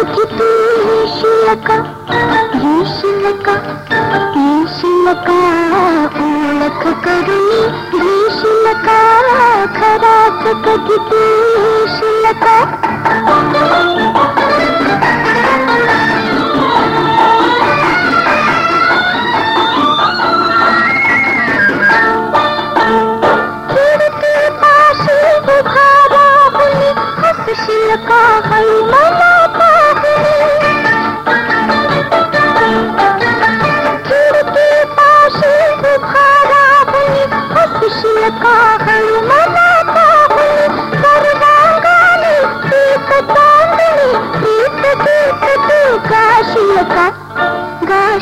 شکا greyish لکا silk کراسل بخار کا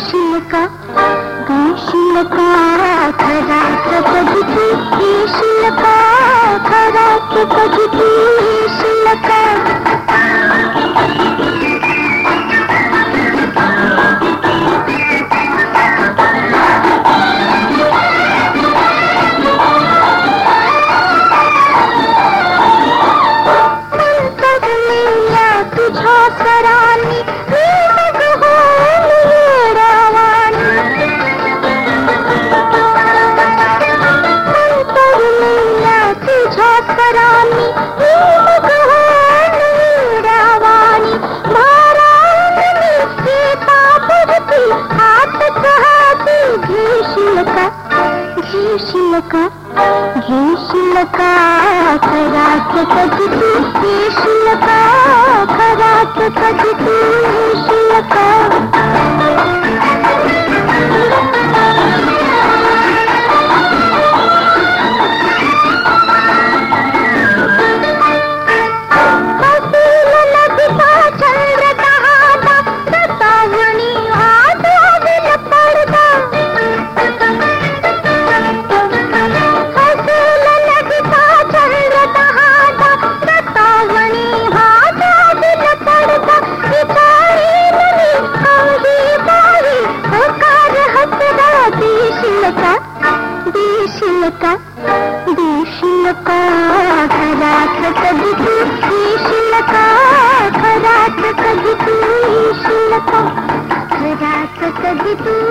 شکا تو شیل کاج شا خط کرانی خراک کجتی پیش لگا خراک کجتی پیش لگا۔ سکا دیشن کا کبھی تو دیشن کا خرات کبھی تو ایشن کا کبھی تو